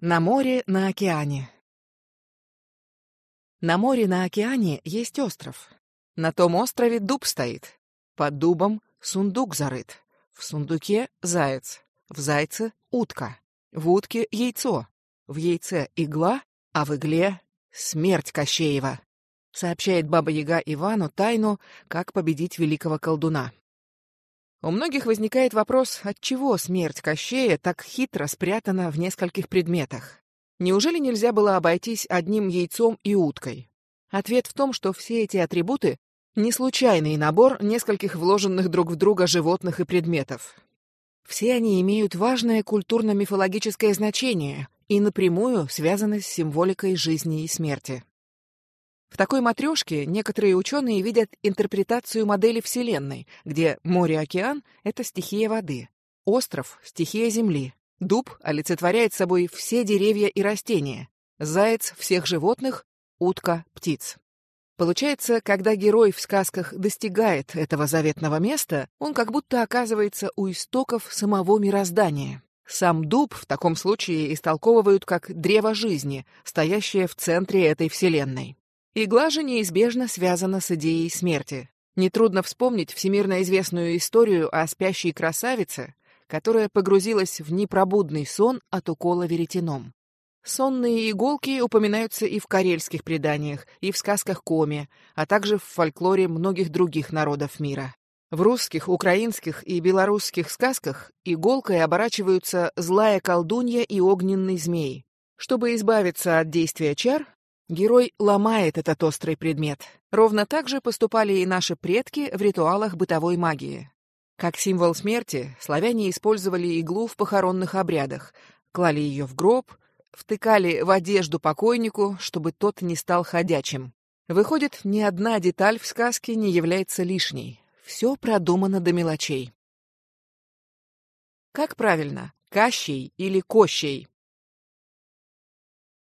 На море, на океане. На море, на океане есть остров. На том острове дуб стоит. Под дубом сундук зарыт. В сундуке заяц. В зайце утка. В утке яйцо. В яйце игла, а в игле смерть Кощеева. Сообщает Баба-Яга Ивану тайну, как победить великого колдуна. У многих возникает вопрос, отчего смерть Кощея так хитро спрятана в нескольких предметах. Неужели нельзя было обойтись одним яйцом и уткой? Ответ в том, что все эти атрибуты — не случайный набор нескольких вложенных друг в друга животных и предметов. Все они имеют важное культурно-мифологическое значение и напрямую связаны с символикой жизни и смерти. В такой матрешке некоторые ученые видят интерпретацию модели Вселенной, где море-океан — это стихия воды, остров — стихия земли, дуб олицетворяет собой все деревья и растения, заяц — всех животных, утка — птиц. Получается, когда герой в сказках достигает этого заветного места, он как будто оказывается у истоков самого мироздания. Сам дуб в таком случае истолковывают как древо жизни, стоящее в центре этой вселенной. Игла же неизбежно связана с идеей смерти. Нетрудно вспомнить всемирно известную историю о спящей красавице, которая погрузилась в непробудный сон от укола веретеном. Сонные иголки упоминаются и в карельских преданиях, и в сказках Коми, а также в фольклоре многих других народов мира. В русских, украинских и белорусских сказках иголкой оборачиваются злая колдунья и огненный змей. Чтобы избавиться от действия чар, Герой ломает этот острый предмет. Ровно так же поступали и наши предки в ритуалах бытовой магии. Как символ смерти славяне использовали иглу в похоронных обрядах, клали ее в гроб, втыкали в одежду покойнику, чтобы тот не стал ходячим. Выходит, ни одна деталь в сказке не является лишней. Все продумано до мелочей. Как правильно, Кащей или Кощей?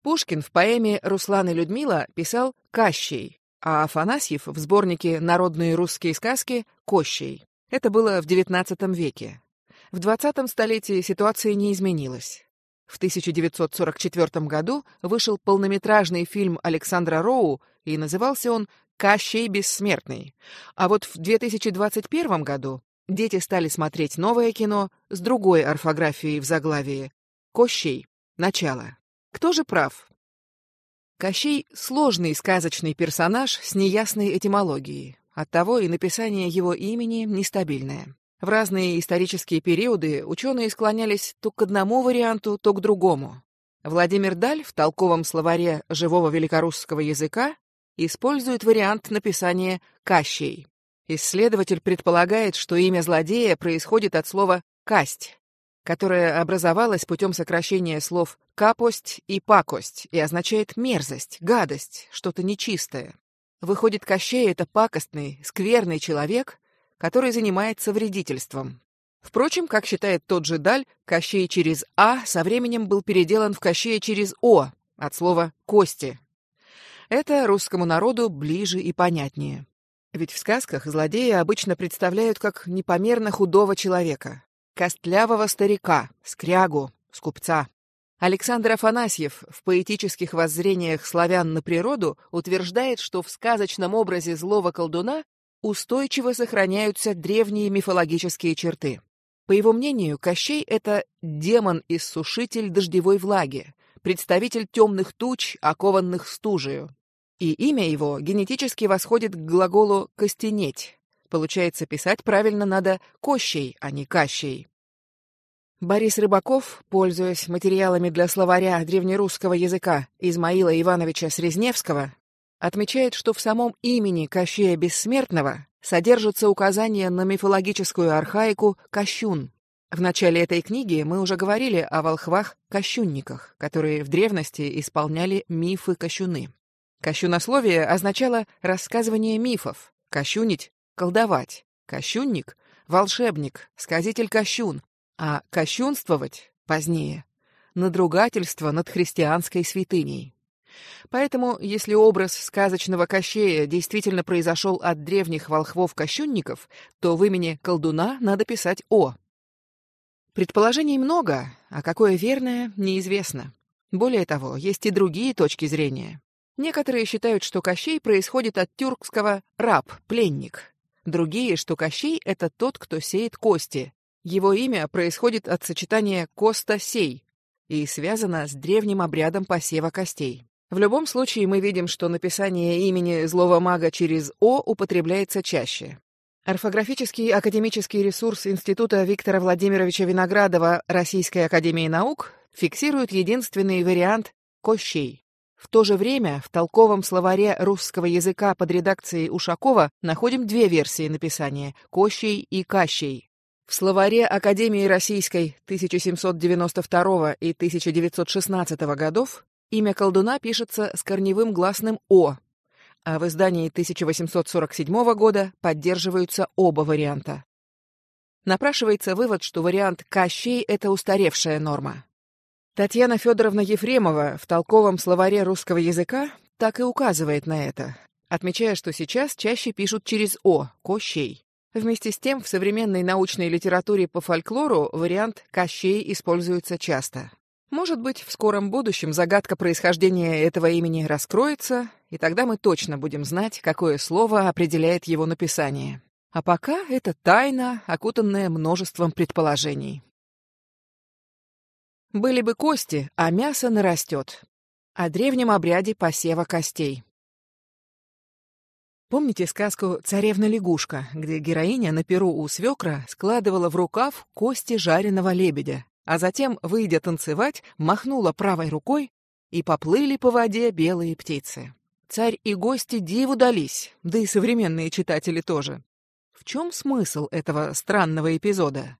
Пушкин в поэме «Руслан и Людмила» писал «Кащей», а Афанасьев в сборнике «Народные русские сказки» «Кощей». Это было в XIX веке. В XX столетии ситуация не изменилась. В 1944 году вышел полнометражный фильм Александра Роу, и назывался он «Кощей бессмертный». А вот в 2021 году дети стали смотреть новое кино с другой орфографией в заглавии «Кощей. Начало». Кто же прав? Кощей — сложный сказочный персонаж с неясной этимологией. Оттого и написание его имени нестабильное. В разные исторические периоды ученые склонялись то к одному варианту, то к другому. Владимир Даль в толковом словаре живого великорусского языка использует вариант написания «Кащей». Исследователь предполагает, что имя злодея происходит от слова «касть», которое образовалось путем сокращения слов «капость» и «пакость» и означает мерзость, гадость, что-то нечистое. Выходит, Кощей — это пакостный, скверный человек, который занимается вредительством. Впрочем, как считает тот же Даль, Кощей через «а» со временем был переделан в Кощея через «о» от слова «кости». Это русскому народу ближе и понятнее. Ведь в сказках злодея обычно представляют как непомерно худого человека, костлявого старика, скрягу, скупца. Александр Афанасьев в поэтических воззрениях славян на природу утверждает, что в сказочном образе злого колдуна устойчиво сохраняются древние мифологические черты. По его мнению, Кощей — это демон-иссушитель дождевой влаги, представитель темных туч, окованных стужею. И имя его генетически восходит к глаголу «костенеть», Получается, писать правильно надо «кощей», а не «кащей». Борис Рыбаков, пользуясь материалами для словаря древнерусского языка Измаила Ивановича Срезневского, отмечает, что в самом имени Кощея Бессмертного содержится указание на мифологическую архаику «кощун». В начале этой книги мы уже говорили о волхвах-кощунниках, которые в древности исполняли мифы-кощуны. Кощунословие означало рассказывание мифов, кощунить колдовать. Кощунник — волшебник, сказитель кощун, а кощунствовать — позднее. Надругательство над христианской святыней. Поэтому, если образ сказочного Кощея действительно произошел от древних волхвов-кощунников, то в имени колдуна надо писать «О». Предположений много, а какое верное, неизвестно. Более того, есть и другие точки зрения. Некоторые считают, что Кощей происходит от тюркского «раб», «пленник». Другие, что Кощей — это тот, кто сеет кости. Его имя происходит от сочетания «коста-сей» и связано с древним обрядом посева костей. В любом случае мы видим, что написание имени злого мага через «о» употребляется чаще. Орфографический академический ресурс Института Виктора Владимировича Виноградова Российской академии наук фиксирует единственный вариант «Кощей». В то же время в толковом словаре русского языка под редакцией Ушакова находим две версии написания – Кощей и Кащей. В словаре Академии Российской 1792 и 1916 годов имя колдуна пишется с корневым гласным «о», а в издании 1847 года поддерживаются оба варианта. Напрашивается вывод, что вариант «Кощей» — это устаревшая норма. Татьяна Федоровна Ефремова в толковом словаре русского языка так и указывает на это, отмечая, что сейчас чаще пишут через «о» — «Кощей». Вместе с тем, в современной научной литературе по фольклору вариант «Кощей» используется часто. Может быть, в скором будущем загадка происхождения этого имени раскроется, и тогда мы точно будем знать, какое слово определяет его написание. А пока это тайна, окутанная множеством предположений. Были бы кости, а мясо нарастет. О древнем обряде посева костей. Помните сказку «Царевна-лягушка», где героиня на перу у свекра складывала в рукав кости жареного лебедя, а затем, выйдя танцевать, махнула правой рукой, и поплыли по воде белые птицы. Царь и гости диву дались, да и современные читатели тоже. В чем смысл этого странного эпизода?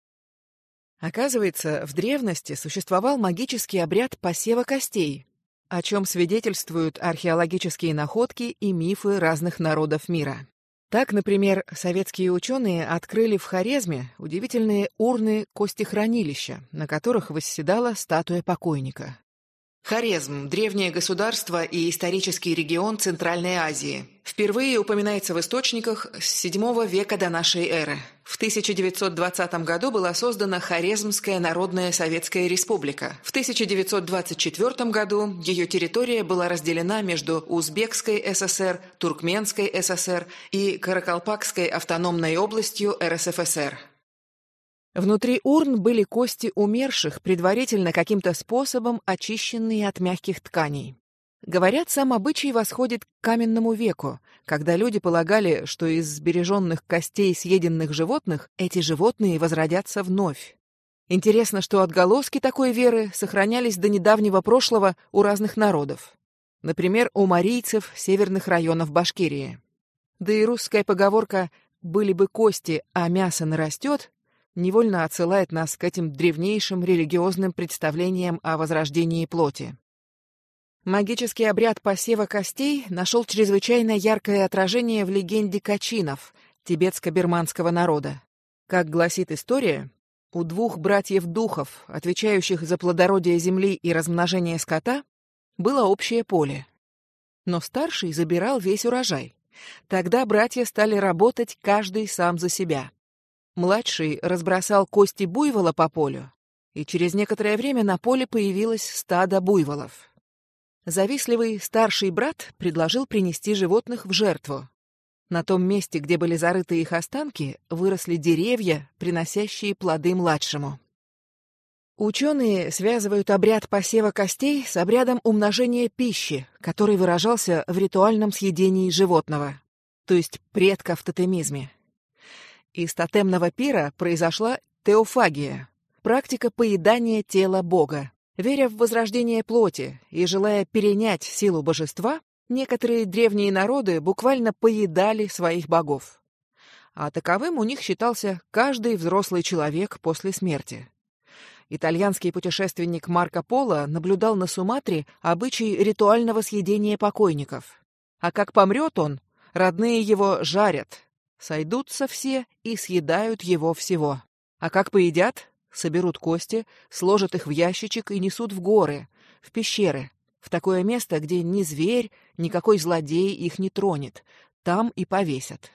Оказывается, в древности существовал магический обряд посева костей, о чем свидетельствуют археологические находки и мифы разных народов мира. Так, например, советские ученые открыли в Хорезме удивительные урны костехранилища, на которых восседала статуя покойника. Хорезм – древнее государство и исторический регион Центральной Азии. Впервые упоминается в источниках с VII века до нашей эры. В 1920 году была создана Хорезмская Народная Советская Республика. В 1924 году ее территория была разделена между Узбекской ССР, Туркменской ССР и Каракалпакской автономной областью РСФСР. Внутри урн были кости умерших, предварительно каким-то способом очищенные от мягких тканей. Говорят, сам обычай восходит к каменному веку, когда люди полагали, что из сбереженных костей съеденных животных эти животные возродятся вновь. Интересно, что отголоски такой веры сохранялись до недавнего прошлого у разных народов. Например, у марийцев северных районов Башкирии. Да и русская поговорка «были бы кости, а мясо нарастет» невольно отсылает нас к этим древнейшим религиозным представлениям о возрождении плоти. Магический обряд посева костей нашел чрезвычайно яркое отражение в легенде качинов, тибетско-бирманского народа. Как гласит история, у двух братьев-духов, отвечающих за плодородие земли и размножение скота, было общее поле. Но старший забирал весь урожай. Тогда братья стали работать каждый сам за себя. Младший разбросал кости буйвола по полю, и через некоторое время на поле появилось стадо буйволов. Завистливый старший брат предложил принести животных в жертву. На том месте, где были зарыты их останки, выросли деревья, приносящие плоды младшему. Ученые связывают обряд посева костей с обрядом умножения пищи, который выражался в ритуальном съедении животного, то есть предка в тотемизме. Из тотемного пира произошла теофагия, практика поедания тела Бога. Веря в возрождение плоти и желая перенять силу божества, некоторые древние народы буквально поедали своих богов. А таковым у них считался каждый взрослый человек после смерти. Итальянский путешественник Марко Поло наблюдал на Суматре обычай ритуального съедения покойников. А как помрет он, родные его жарят, Сойдутся все и съедают его всего. А как поедят? Соберут кости, сложат их в ящичек и несут в горы, в пещеры, в такое место, где ни зверь, никакой злодей их не тронет. Там и повесят.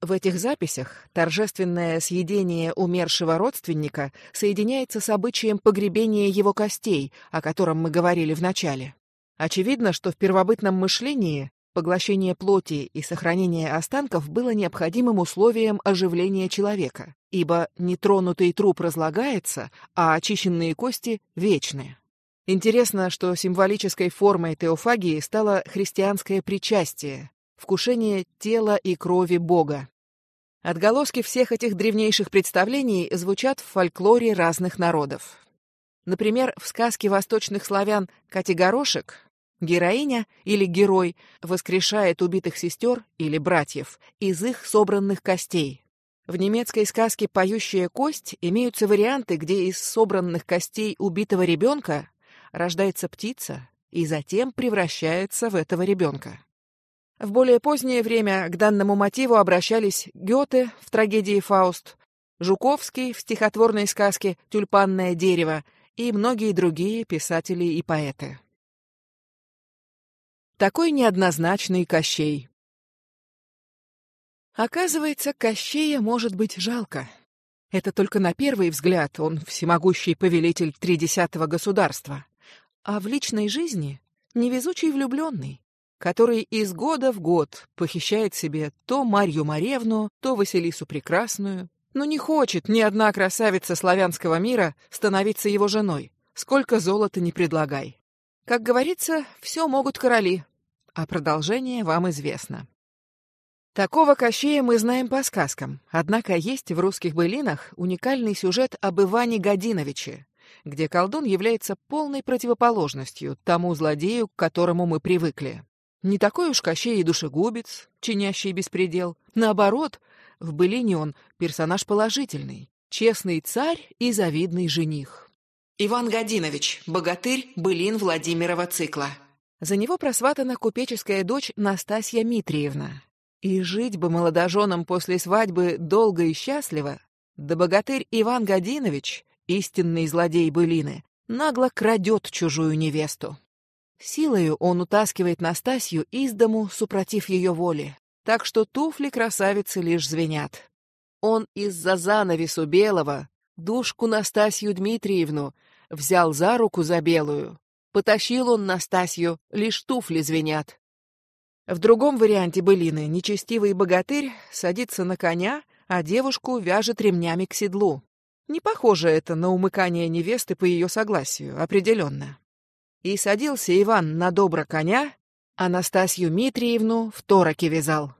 В этих записях торжественное съедение умершего родственника соединяется с обычаем погребения его костей, о котором мы говорили в начале. Очевидно, что в первобытном мышлении поглощение плоти и сохранение останков было необходимым условием оживления человека, ибо нетронутый труп разлагается, а очищенные кости вечны. Интересно, что символической формой теофагии стало христианское причастие, вкушение тела и крови Бога. Отголоски всех этих древнейших представлений звучат в фольклоре разных народов. Например, в сказке восточных славян «Категорошек» героиня или герой воскрешает убитых сестер или братьев из их собранных костей. В немецкой сказке «Поющая кость» имеются варианты, где из собранных костей убитого ребенка рождается птица и затем превращается в этого ребенка. В более позднее время к данному мотиву обращались Гёте в трагедии «Фауст», Жуковский в стихотворной сказке «Тюльпанное дерево» и многие другие писатели и поэты. Такой неоднозначный Кощей. Оказывается, Кощея может быть жалко. Это только на первый взгляд он всемогущий повелитель тридесятого государства. А в личной жизни невезучий влюбленный который из года в год похищает себе то Марью Маревну, то Василису Прекрасную, но не хочет ни одна красавица славянского мира становиться его женой, сколько золота не предлагай. Как говорится, все могут короли, а продолжение вам известно. Такого Кощея мы знаем по сказкам, однако есть в русских былинах уникальный сюжет об Иване Годиновиче, где колдун является полной противоположностью тому злодею, к которому мы привыкли. Не такой уж Кощей и душегубец, чинящий беспредел. Наоборот, в былине он персонаж положительный, честный царь и завидный жених. Иван Годинович, богатырь былин Владимирова цикла. За него просватана купеческая дочь Настасья Митриевна. И жить бы молодоженам после свадьбы долго и счастливо, да богатырь Иван Годинович, истинный злодей былины, нагло крадет чужую невесту. Силою он утаскивает Настасью из дому, супротив ее воли, так что туфли красавицы лишь звенят. Он из-за занавесу белого душку Настасью Дмитриевну взял за руку за белую. Потащил он Настасью, лишь туфли звенят. В другом варианте былины нечестивый богатырь садится на коня, а девушку вяжет ремнями к седлу. Не похоже это на умыкание невесты по ее согласию, определенно. И садился Иван на добро коня, Анастасию Митриевну в тороке вязал.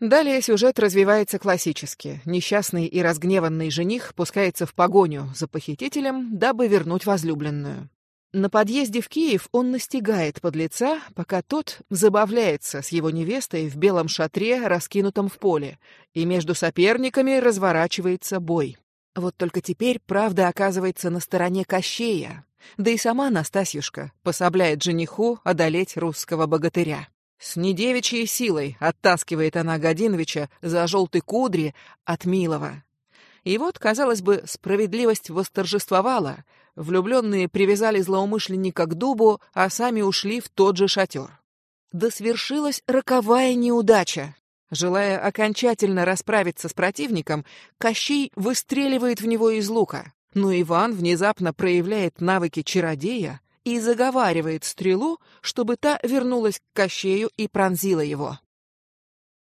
Далее сюжет развивается классически. Несчастный и разгневанный жених пускается в погоню за похитителем, дабы вернуть возлюбленную. На подъезде в Киев он настигает подлеца, пока тот забавляется с его невестой в белом шатре, раскинутом в поле, и между соперниками разворачивается бой. Вот только теперь правда оказывается на стороне Кощея, да и сама Настасьюшка пособляет жениху одолеть русского богатыря. С недевичьей силой оттаскивает она Годиновича за желтой кудри от милого. И вот, казалось бы, справедливость восторжествовала. Влюбленные привязали злоумышленника к дубу, а сами ушли в тот же шатер. Да свершилась роковая неудача. Желая окончательно расправиться с противником, Кощей выстреливает в него из лука. Но Иван внезапно проявляет навыки чародея и заговаривает стрелу, чтобы та вернулась к Кощею и пронзила его.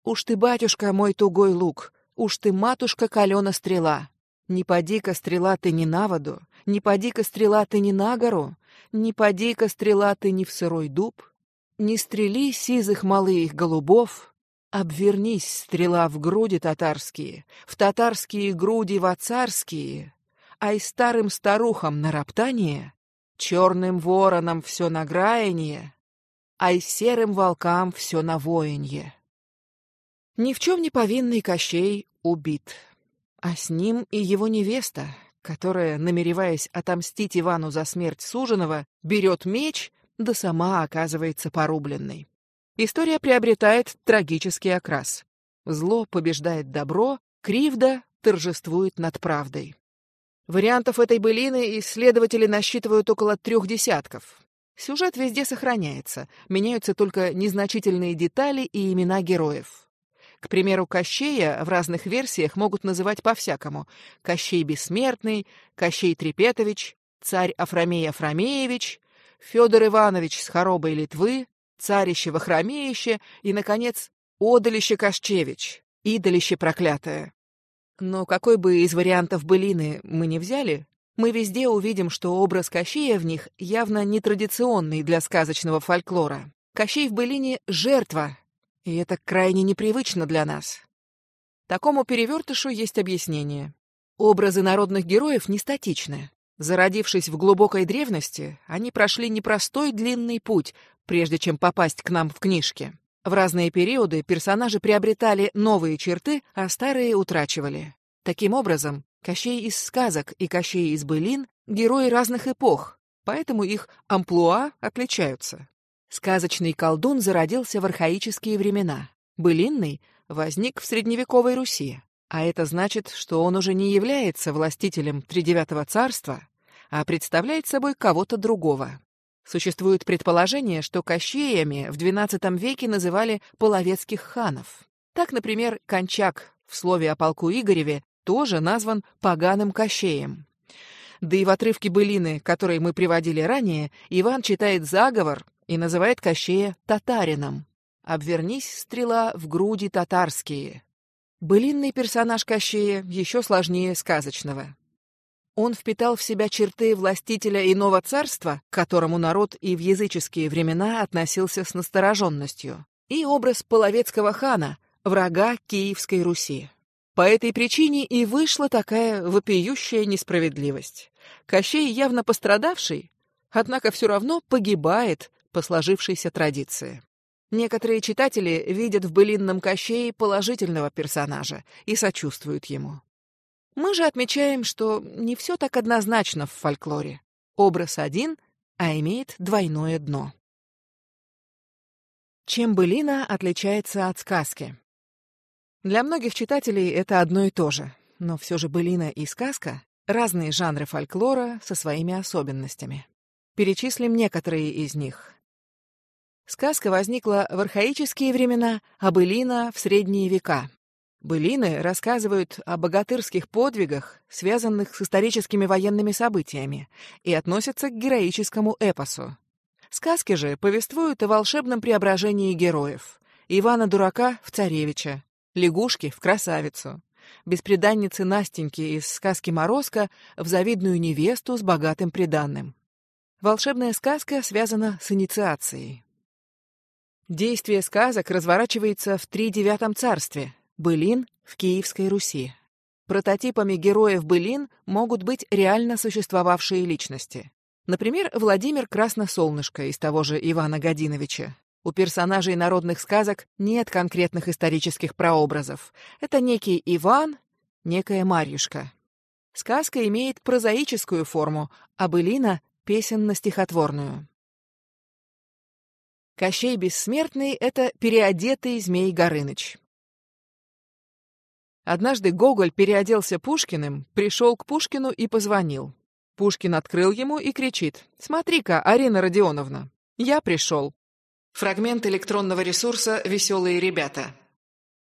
«Уж ты, батюшка, мой тугой лук, уж ты, матушка, калена стрела. Не поди-ка стрела ты не на воду, не поди-ка стрела ты не на гору, не поди-ка стрела ты не в сырой дуб, не стрели сизых малых голубов, обвернись, стрела в груди татарские, в татарские груди во царские, ай старым старухам на роптание, черным воронам все на граяние, ай серым волкам все на воинье. Ни в чем не повинный Кощей убит, а с ним и его невеста, которая, намереваясь отомстить Ивану за смерть суженого, берет меч, да сама оказывается порубленной. История приобретает трагический окрас. Зло побеждает добро, кривда торжествует над правдой. Вариантов этой былины исследователи насчитывают около трех десятков. Сюжет везде сохраняется, меняются только незначительные детали и имена героев. К примеру, Кощея в разных версиях могут называть по-всякому. Кощей Бессмертный, Кощей Трепетович, царь Афромей Афромеевич, Федор Иванович с хоробой Литвы, царище Вахромеище и, наконец, Одалище Кощевич, идолище проклятое. Но какой бы из вариантов былины мы не взяли, мы везде увидим, что образ Кощея в них явно нетрадиционный для сказочного фольклора. Кощей в былине — жертва, и это крайне непривычно для нас. Такому перевертышу есть объяснение. Образы народных героев не статичны. Зародившись в глубокой древности, они прошли непростой длинный путь, прежде чем попасть к нам в книжке. В разные периоды персонажи приобретали новые черты, а старые утрачивали. Таким образом, Кощей из сказок и Кощей из былин — герои разных эпох, поэтому их амплуа отличаются. Сказочный колдун зародился в архаические времена. Былинный возник в средневековой Руси. А это значит, что он уже не является властителем Тридевятого царства, а представляет собой кого-то другого. Существует предположение, что Кощеями в XII веке называли половецких ханов. Так, например, Кончак в слове о полку Игореве тоже назван поганым Кощеем. Да и в отрывке былины, который мы приводили ранее, Иван читает заговор, и называет Кощея татарином. «Обвернись, стрела, в груди татарские». Былинный персонаж Кощея еще сложнее сказочного. Он впитал в себя черты властителя иного царства, к которому народ и в языческие времена относился с настороженностью, и образ половецкого хана, врага Киевской Руси. По этой причине и вышла такая вопиющая несправедливость. Кощей, явно пострадавший, однако все равно погибает по сложившейся традиции. Некоторые читатели видят в былинном Кощее положительного персонажа и сочувствуют ему. Мы же отмечаем, что не все так однозначно в фольклоре. Образ один, а имеет двойное дно. Чем былина отличается от сказки? Для многих читателей это одно и то же, но все же былина и сказка — разные жанры фольклора со своими особенностями. Перечислим некоторые из них. Сказка возникла в архаические времена, а былина — в средние века. Былины рассказывают о богатырских подвигах, связанных с историческими военными событиями, и относятся к героическому эпосу. Сказки же повествуют о волшебном преображении героев. Ивана Дурака в царевича, лягушки в красавицу, беспреданницы Настеньки из сказки «Морозко» в завидную невесту с богатым приданным. Волшебная сказка связана с инициацией. Действие сказок разворачивается в тридевятом царстве, былин в Киевской Руси. Прототипами героев былин могут быть реально существовавшие личности. Например, Владимир Красносолнышко из того же Ивана Годиновича. У персонажей народных сказок нет конкретных исторических прообразов. Это некий Иван, некая Марьюшка. Сказка имеет прозаическую форму, а былина — песенно-стихотворную. Кощей Бессмертный — это переодетый Змей Горыныч. Однажды Гоголь переоделся Пушкиным, пришел к Пушкину и позвонил. Пушкин открыл ему и кричит. «Смотри-ка, Арина Родионовна, я пришел». Фрагмент электронного ресурса «Веселые ребята».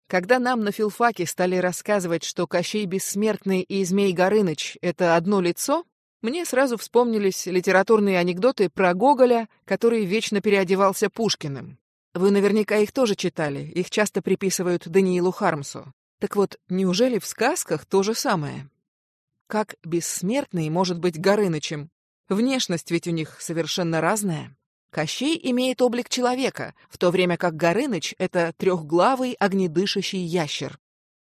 Когда нам на филфаке стали рассказывать, что Кощей Бессмертный и Змей Горыныч — это одно лицо, мне сразу вспомнились литературные анекдоты про Гоголя, который вечно переодевался Пушкиным. Вы наверняка их тоже читали, их часто приписывают Даниилу Хармсу. Так вот, неужели в сказках то же самое? Как бессмертный может быть Горынычем? Внешность ведь у них совершенно разная. Кощей имеет облик человека, в то время как Горыныч — это трехглавый огнедышащий ящер.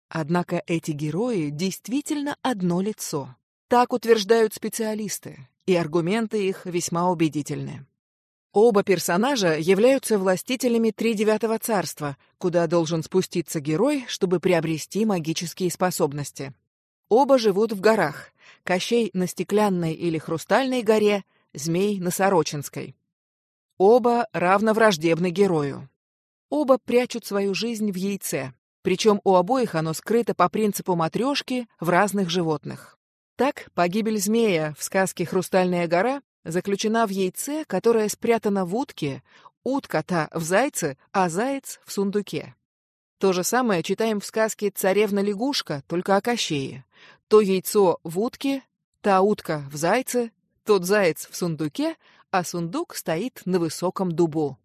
Однако эти герои действительно одно лицо. Так утверждают специалисты, и аргументы их весьма убедительны. Оба персонажа являются властителями Тридевятого царства, куда должен спуститься герой, чтобы приобрести магические способности. Оба живут в горах. Кощей на Стеклянной или Хрустальной горе, Змей на Сорочинской. Оба равно враждебны герою. Оба прячут свою жизнь в яйце, причем у обоих оно скрыто по принципу матрешки в разных животных. Так, погибель змея в сказке «Хрустальная гора» заключена в яйце, которое спрятано в утке, утка-то в зайце, а заяц в сундуке. То же самое читаем в сказке «Царевна-лягушка», только о Кощее. То яйцо в утке, та утка в зайце, тот заяц в сундуке, а сундук стоит на высоком дубу.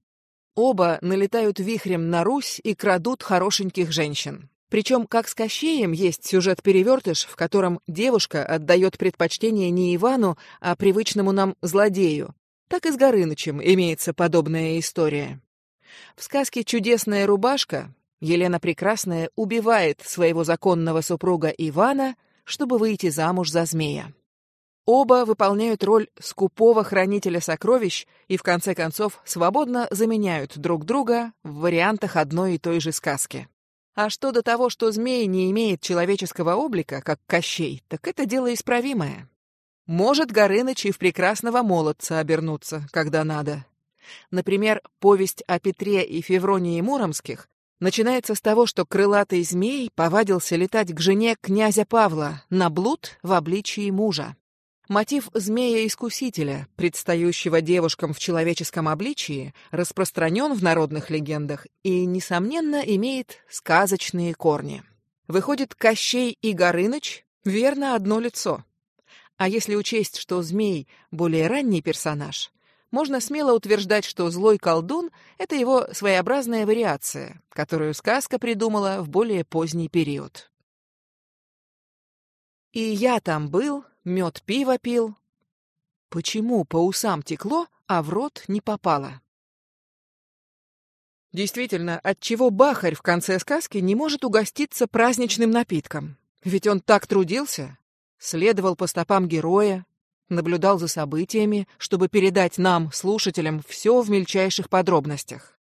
Оба налетают вихрем на Русь и крадут хорошеньких женщин. Причем, как с Кощеем, есть сюжет-перевертыш, в котором девушка отдает предпочтение не Ивану, а привычному нам злодею. Так и с Горынычем имеется подобная история. В сказке «Чудесная рубашка» Елена Прекрасная убивает своего законного супруга Ивана, чтобы выйти замуж за змея. Оба выполняют роль скупого хранителя сокровищ и, в конце концов, свободно заменяют друг друга в вариантах одной и той же сказки. А что до того, что змей не имеет человеческого облика, как Кощей, так это дело исправимое. Может Горыныч и в прекрасного молодца обернуться, когда надо. Например, повесть о Петре и Февронии Муромских начинается с того, что крылатый змей повадился летать к жене князя Павла на блуд в обличии мужа. Мотив змея-искусителя, предстающего девушкам в человеческом обличии, распространен в народных легендах и, несомненно, имеет сказочные корни. Выходит, Кощей и Горыныч — верно одно лицо. А если учесть, что змей — более ранний персонаж, можно смело утверждать, что злой колдун — это его своеобразная вариация, которую сказка придумала в более поздний период. И я там был, мед пиво пил. Почему по усам текло, а в рот не попало? Действительно, отчего Бахарь в конце сказки не может угоститься праздничным напитком? Ведь он так трудился, следовал по стопам героя, наблюдал за событиями, чтобы передать нам, слушателям, все в мельчайших подробностях.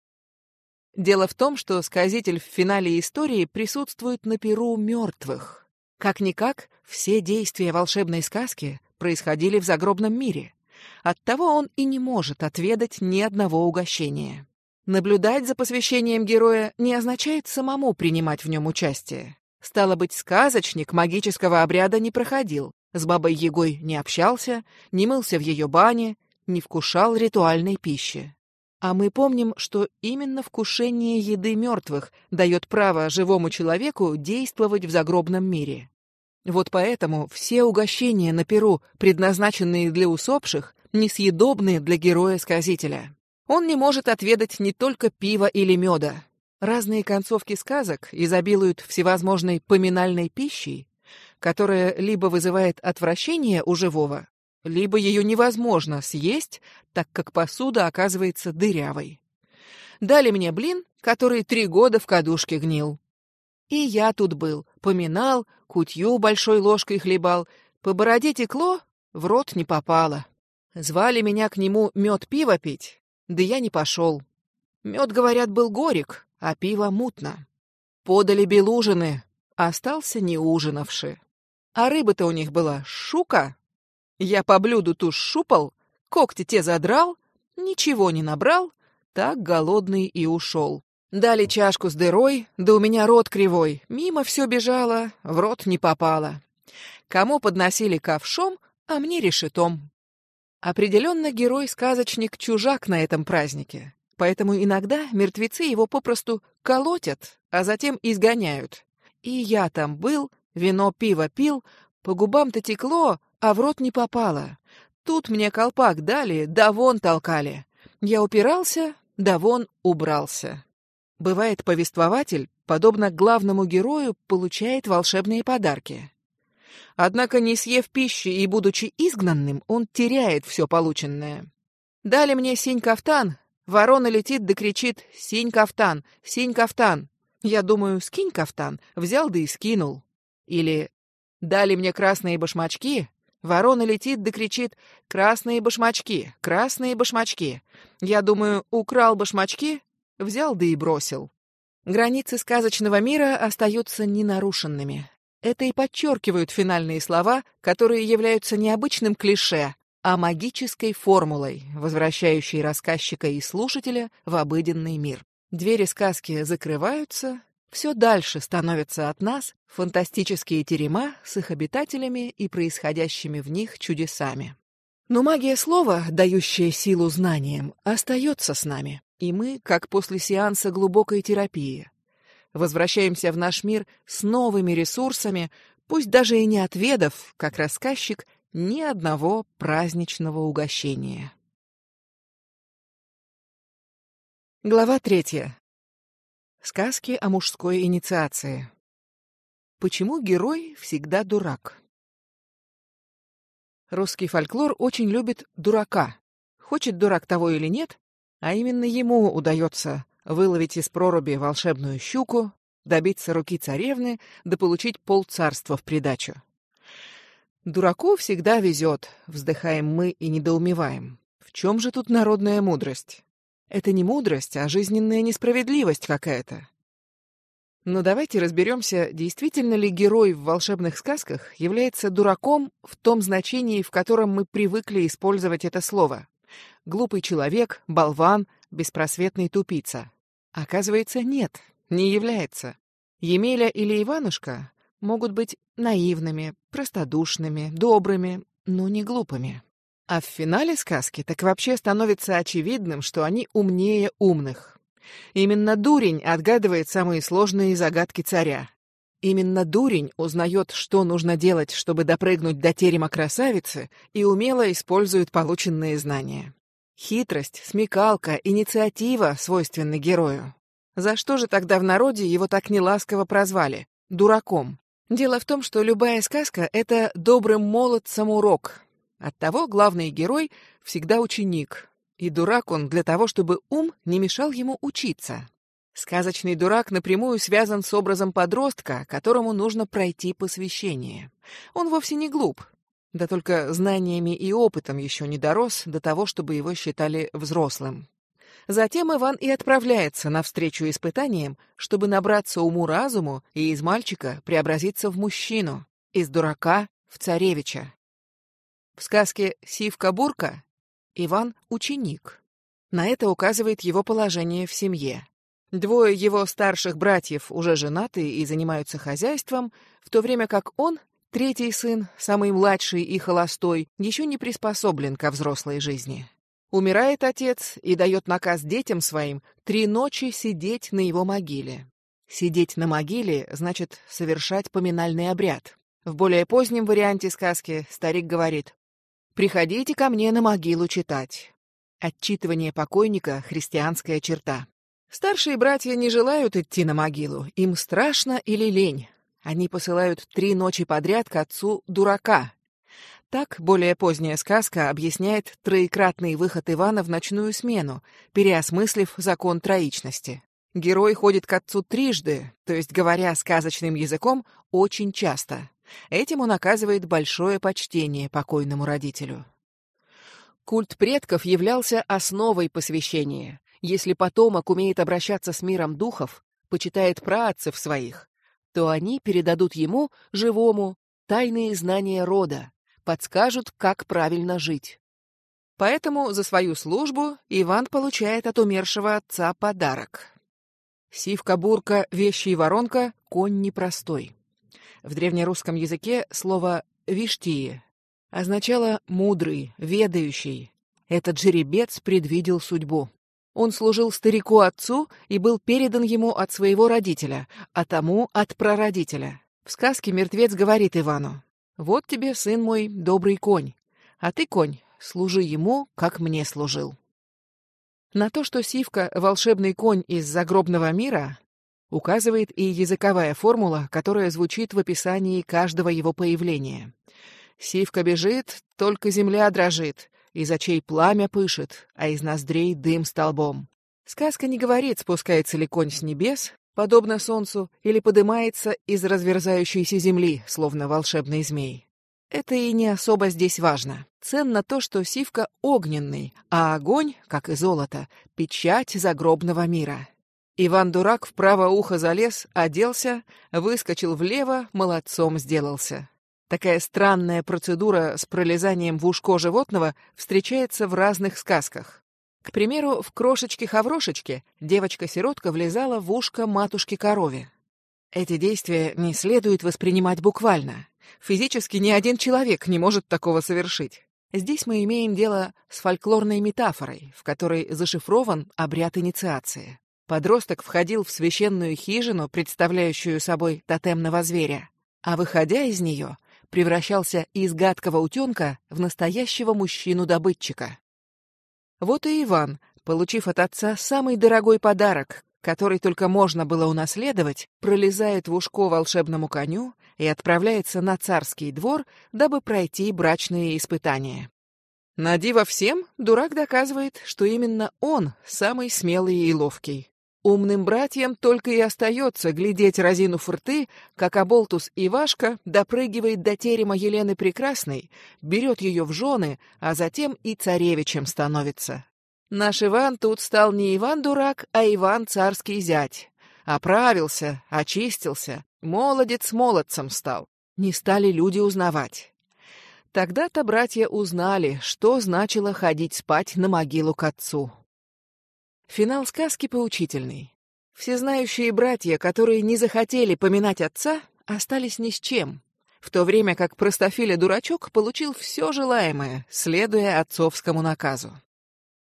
Дело в том, что сказитель в финале истории присутствует на перу мертвых. Как-никак, все действия волшебной сказки происходили в загробном мире. Оттого он и не может отведать ни одного угощения. Наблюдать за посвящением героя не означает самому принимать в нем участие. Стало быть, сказочник магического обряда не проходил, с бабой Егой не общался, не мылся в ее бане, не вкушал ритуальной пищи. А мы помним, что именно вкушение еды мертвых дает право живому человеку действовать в загробном мире. Вот поэтому все угощения на Перу, предназначенные для усопших, несъедобны для героя-сказителя. Он не может отведать не только пива или меда. Разные концовки сказок изобилуют всевозможной поминальной пищей, которая либо вызывает отвращение у живого, либо ее невозможно съесть, так как посуда оказывается дырявой. Дали мне блин, который три года в кадушке гнил. И я тут был, поминал, кутью большой ложкой хлебал, по бороде текло, в рот не попало. Звали меня к нему мед пиво пить, да я не пошел. Мед, говорят, был горек, а пиво мутно. Подали белужины, остался не ужинавши. А рыба-то у них была шука, я по блюду ту шупал, когти те задрал, ничего не набрал, так голодный и ушел. Дали чашку с дырой, да у меня рот кривой. Мимо все бежало, в рот не попало. Кому подносили ковшом, а мне решетом. Определенно герой-сказочник чужак на этом празднике. Поэтому иногда мертвецы его попросту колотят, а затем изгоняют. И я там был, вино пиво пил, по губам-то текло, а в рот не попало. Тут мне колпак дали, да вон толкали. Я упирался, да вон убрался. Бывает, повествователь, подобно главному герою, получает волшебные подарки. Однако, не съев пищи и будучи изгнанным, он теряет все полученное. Дали мне синь-кафтан, ворона летит да кричит «Синь-кафтан! Синь-кафтан!» Я думаю, скинь кафтан, взял да и скинул. Или дали мне красные башмачки, Ворона летит да кричит «Красные башмачки! Красные башмачки!» Я думаю, украл башмачки, взял да и бросил. Границы сказочного мира остаются ненарушенными. Это и подчеркивают финальные слова, которые являются необычным клише, а магической формулой, возвращающей рассказчика и слушателя в обыденный мир. Двери сказки закрываются, все дальше становятся от нас фантастические терема с их обитателями и происходящими в них чудесами. Но магия слова, дающая силу знаниям, остается с нами, и мы, как после сеанса глубокой терапии, возвращаемся в наш мир с новыми ресурсами, пусть даже и не отведав, как рассказчик, ни одного праздничного угощения. Глава третья. Сказки о мужской инициации. Почему герой всегда дурак? Русский фольклор очень любит дурака. Хочет дурак того или нет, а именно ему удается выловить из проруби волшебную щуку, добиться руки царевны, да получить полцарства в придачу. Дураку всегда везет, вздыхаем мы и недоумеваем. В чем же тут народная мудрость? Это не мудрость, а жизненная несправедливость какая-то. Но давайте разберемся, действительно ли герой в волшебных сказках является дураком в том значении, в котором мы привыкли использовать это слово. Глупый человек, болван, беспросветный тупица. Оказывается, нет, не является. Емеля или Иванушка могут быть наивными, простодушными, добрыми, но не глупыми. А в финале сказки так вообще становится очевидным, что они умнее умных. Именно дурень отгадывает самые сложные загадки царя. Именно дурень узнает, что нужно делать, чтобы допрыгнуть до терема красавицы, и умело использует полученные знания. Хитрость, смекалка, инициатива свойственны герою. За что же тогда в народе его так неласково прозвали? Дураком. Дело в том, что любая сказка — это добрым молодцам урок. Оттого главный герой всегда ученик, и дурак он для того, чтобы ум не мешал ему учиться. Сказочный дурак напрямую связан с образом подростка, которому нужно пройти посвящение. Он вовсе не глуп, да только знаниями и опытом еще не дорос до того, чтобы его считали взрослым. Затем Иван и отправляется навстречу испытаниям, чтобы набраться уму-разуму и из мальчика преобразиться в мужчину, из дурака в царевича. В сказке «Сивка-бурка» Иван — ученик. На это указывает его положение в семье. Двое его старших братьев уже женаты и занимаются хозяйством, в то время как он, третий сын, самый младший и холостой, еще не приспособлен ко взрослой жизни. Умирает отец и дает наказ детям своим три ночи сидеть на его могиле. Сидеть на могиле значит совершать поминальный обряд. В более позднем варианте сказки старик говорит Приходите ко мне на могилу читать. Отчитывание покойника — христианская черта. Старшие братья не желают идти на могилу, им страшно или лень. Они посылают три ночи подряд к отцу дурака. Так более поздняя сказка объясняет троекратный выход Ивана в ночную смену, переосмыслив закон троичности. Герой ходит к отцу трижды, то есть, говоря сказочным языком, очень часто. Этим он оказывает большое почтение покойному родителю. Культ предков являлся основой посвящения. Если потомок умеет обращаться с миром духов, почитает праотцев своих, то они передадут ему, живому, тайные знания рода, подскажут, как правильно жить. Поэтому за свою службу Иван получает от умершего отца подарок. Сивка-бурка, вещи и воронка — конь непростой. В древнерусском языке слово «виштии» означало «мудрый», «ведающий». Этот жеребец предвидел судьбу. Он служил старику-отцу и был передан ему от своего родителя, а тому от прародителя. В сказке мертвец говорит Ивану, «Вот тебе, сын мой, добрый конь, а ты, конь, служи ему, как мне служил». На то, что Сивка — волшебный конь из загробного мира, указывает и языковая формула, которая звучит в описании каждого его появления. Сивка бежит, только земля дрожит, из очей пламя пышет, а из ноздрей дым столбом. Сказка не говорит, спускается ли конь с небес, подобно солнцу, или подымается из разверзающейся земли, словно волшебный змей. Это и не особо здесь важно. Ценно то, что сивка огненный, а огонь, как и золото, печать загробного мира. Иван-дурак в право ухо залез, оделся, выскочил влево, молодцом сделался. Такая странная процедура с пролезанием в ушко животного встречается в разных сказках. К примеру, в «Крошечке-хаврошечке» девочка-сиротка влезала в ушко матушки-корове. Эти действия не следует воспринимать буквально. Физически ни один человек не может такого совершить. Здесь мы имеем дело с фольклорной метафорой, в которой зашифрован обряд инициации. Подросток входил в священную хижину, представляющую собой тотемного зверя, а выходя из нее, превращался из гадкого утенка в настоящего мужчину-добытчика. Вот и Иван, получив от отца самый дорогой подарок, который только можно было унаследовать, пролезает в ушко волшебному коню и отправляется на царский двор, дабы пройти брачные испытания. На диво всем, дурак доказывает, что именно он самый смелый и ловкий. Умным братьям только и остается глядеть разину фурты, как Аболтус Ивашка допрыгивает до терема Елены Прекрасной, берет ее в жены, а затем и царевичем становится. Наш Иван тут стал не Иван-дурак, а Иван царский зять. Оправился, очистился, молодец молодцем стал. Не стали люди узнавать. Тогда-то братья узнали, что значило ходить спать на могилу к отцу. Финал сказки поучительный. Всезнающие братья, которые не захотели поминать отца, остались ни с чем, в то время как простофиля-дурачок получил все желаемое, следуя отцовскому наказу.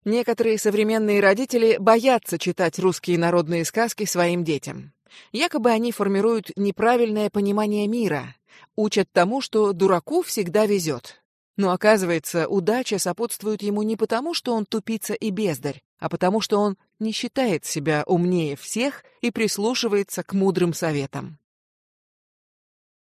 Некоторые современные родители боятся читать русские народные сказки своим детям. Якобы они формируют неправильное понимание мира, учат тому, что дураку всегда везет. Но оказывается, удача сопутствует ему не потому, что он тупица и бездарь, а потому что он не считает себя умнее всех и прислушивается к мудрым советам.